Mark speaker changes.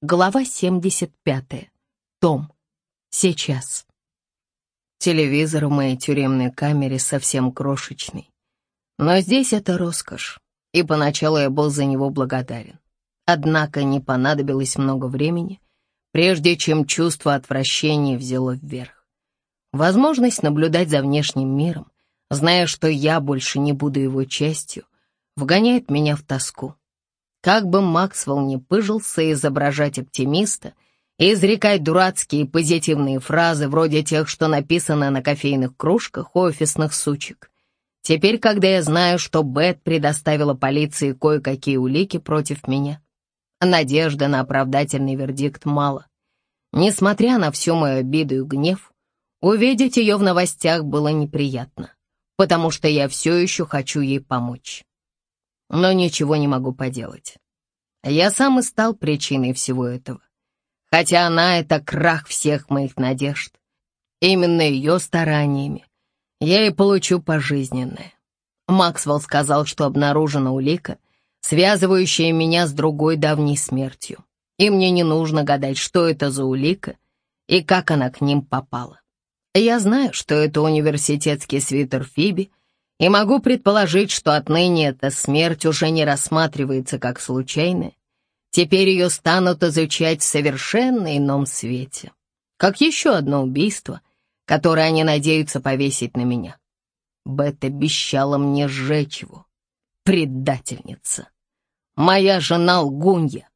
Speaker 1: Глава 75. Том. Сейчас. Телевизор в моей тюремной камере совсем крошечный. Но здесь это роскошь, и поначалу я был за него благодарен. Однако не понадобилось много времени, прежде чем чувство отвращения взяло вверх. Возможность наблюдать за внешним миром, зная, что я больше не буду его частью, вгоняет меня в тоску. Как бы Максвелл не пыжился изображать оптимиста и изрекать дурацкие позитивные фразы вроде тех, что написано на кофейных кружках офисных сучек. Теперь, когда я знаю, что Бет предоставила полиции кое-какие улики против меня, надежды на оправдательный вердикт мало. Несмотря на всю мою обиду и гнев, увидеть ее в новостях было неприятно, потому что я все еще хочу ей помочь но ничего не могу поделать. Я сам и стал причиной всего этого. Хотя она — это крах всех моих надежд. Именно ее стараниями я и получу пожизненное. Максвелл сказал, что обнаружена улика, связывающая меня с другой давней смертью. И мне не нужно гадать, что это за улика и как она к ним попала. Я знаю, что это университетский свитер Фиби, и могу предположить, что отныне эта смерть уже не рассматривается как случайная. Теперь ее станут изучать в совершенно ином свете, как еще одно убийство, которое они надеются повесить на меня. Бет обещала мне сжечь его. Предательница. Моя жена лгунья.